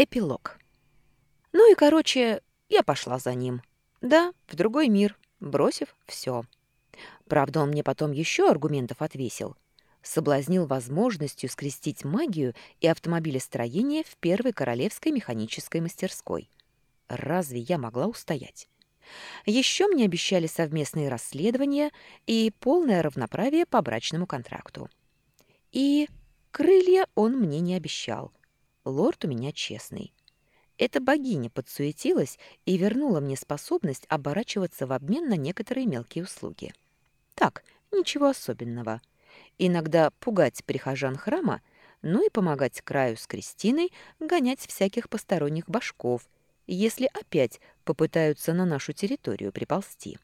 Эпилог. Ну и, короче, я пошла за ним. Да, в другой мир, бросив все. Правда, он мне потом еще аргументов отвесил. Соблазнил возможностью скрестить магию и автомобилестроение в первой королевской механической мастерской. Разве я могла устоять? Еще мне обещали совместные расследования и полное равноправие по брачному контракту. И крылья он мне не обещал. Лорд у меня честный. Эта богиня подсуетилась и вернула мне способность оборачиваться в обмен на некоторые мелкие услуги. Так, ничего особенного. Иногда пугать прихожан храма, ну и помогать краю с Кристиной гонять всяких посторонних башков, если опять попытаются на нашу территорию приползти.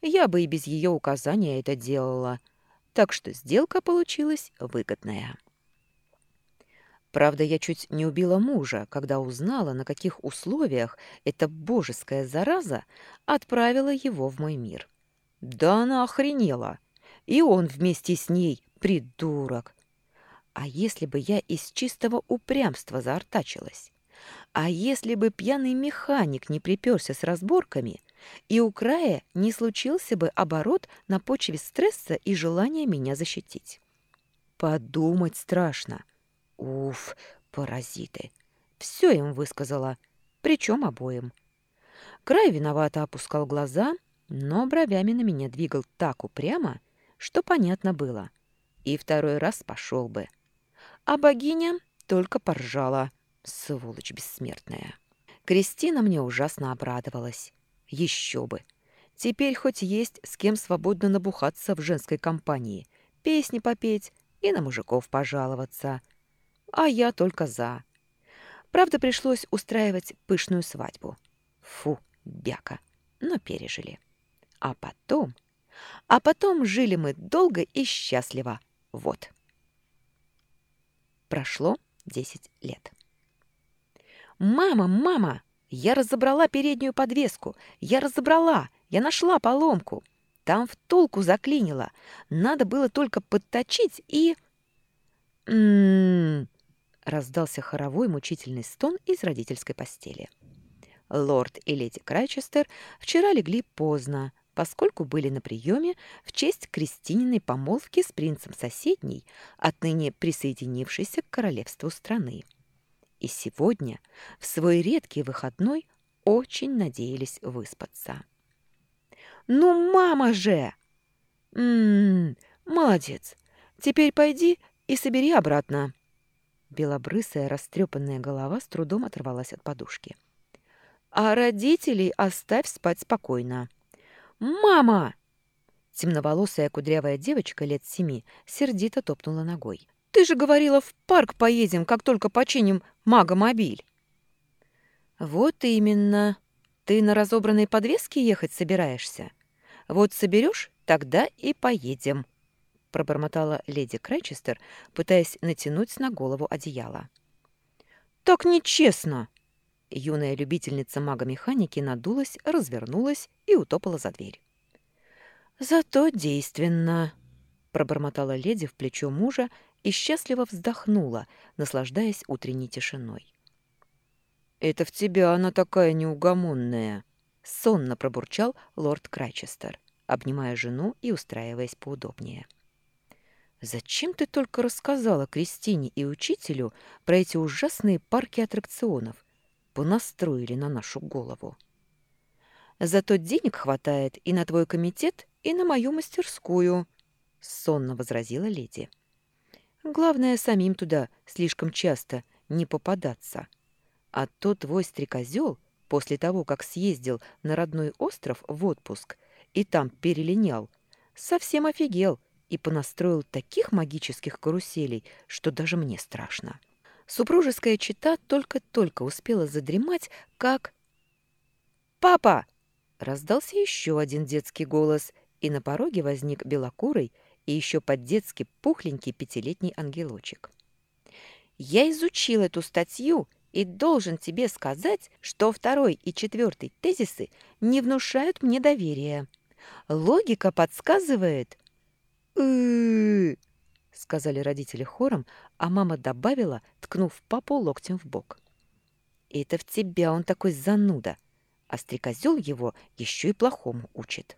Я бы и без ее указания это делала, так что сделка получилась выгодная. Правда, я чуть не убила мужа, когда узнала, на каких условиях эта божеская зараза отправила его в мой мир. Да она охренела. И он вместе с ней, придурок. А если бы я из чистого упрямства заортачилась? А если бы пьяный механик не приперся с разборками, и у края не случился бы оборот на почве стресса и желания меня защитить? Подумать страшно. Уф, паразиты. Все им высказала, причем обоим. Край виновато опускал глаза, но бровями на меня двигал так упрямо, что понятно было. И второй раз пошел бы. А богиня только поржала, сволочь бессмертная. Кристина мне ужасно обрадовалась. Еще бы. Теперь хоть есть с кем свободно набухаться в женской компании, песни попеть и на мужиков пожаловаться — а я только за. Правда, пришлось устраивать пышную свадьбу. Фу, бяка, но пережили. А потом... А потом жили мы долго и счастливо. Вот. Прошло десять лет. «Мама, мама! Я разобрала переднюю подвеску! Я разобрала! Я нашла поломку! Там втулку заклинило! Надо было только подточить и...» «М-м-м!» Раздался хоровой мучительный стон из родительской постели. Лорд и леди Крайчестер вчера легли поздно, поскольку были на приеме в честь Кристининой помолвки с принцем соседней, отныне присоединившейся к королевству страны. И сегодня, в свой редкий выходной, очень надеялись выспаться. «Ну, мама же!» «М-м, молодец. Теперь пойди и собери обратно», Белобрысая растрепанная голова с трудом оторвалась от подушки. «А родителей оставь спать спокойно». «Мама!» Темноволосая кудрявая девочка лет семи сердито топнула ногой. «Ты же говорила, в парк поедем, как только починим магомобиль». «Вот именно. Ты на разобранной подвеске ехать собираешься? Вот соберешь, тогда и поедем», пробормотала леди Крайчестер, пытаясь натянуть на голову одеяло. «Так нечестно!» Юная любительница мага-механики надулась, развернулась и утопала за дверь. «Зато действенно!» — пробормотала леди в плечо мужа и счастливо вздохнула, наслаждаясь утренней тишиной. «Это в тебя она такая неугомонная!» — сонно пробурчал лорд Крайчестер, обнимая жену и устраиваясь поудобнее. — Зачем ты только рассказала Кристине и учителю про эти ужасные парки аттракционов? Понастроили на нашу голову. Зато денег хватает и на твой комитет, и на мою мастерскую, — сонно возразила леди. Главное, самим туда слишком часто не попадаться. А то твой стрекозел после того, как съездил на родной остров в отпуск и там перелинял, совсем офигел — и понастроил таких магических каруселей, что даже мне страшно. Супружеская чита только-только успела задремать, как... «Папа!» — раздался еще один детский голос, и на пороге возник белокурый и еще по-детски пухленький пятилетний ангелочек. «Я изучил эту статью и должен тебе сказать, что второй и четвертый тезисы не внушают мне доверия. Логика подсказывает, Сказали родители хором, а мама добавила, ткнув папу локтем в бок. Это в тебя он такой зануда. А стрекозел его еще и плохому учит.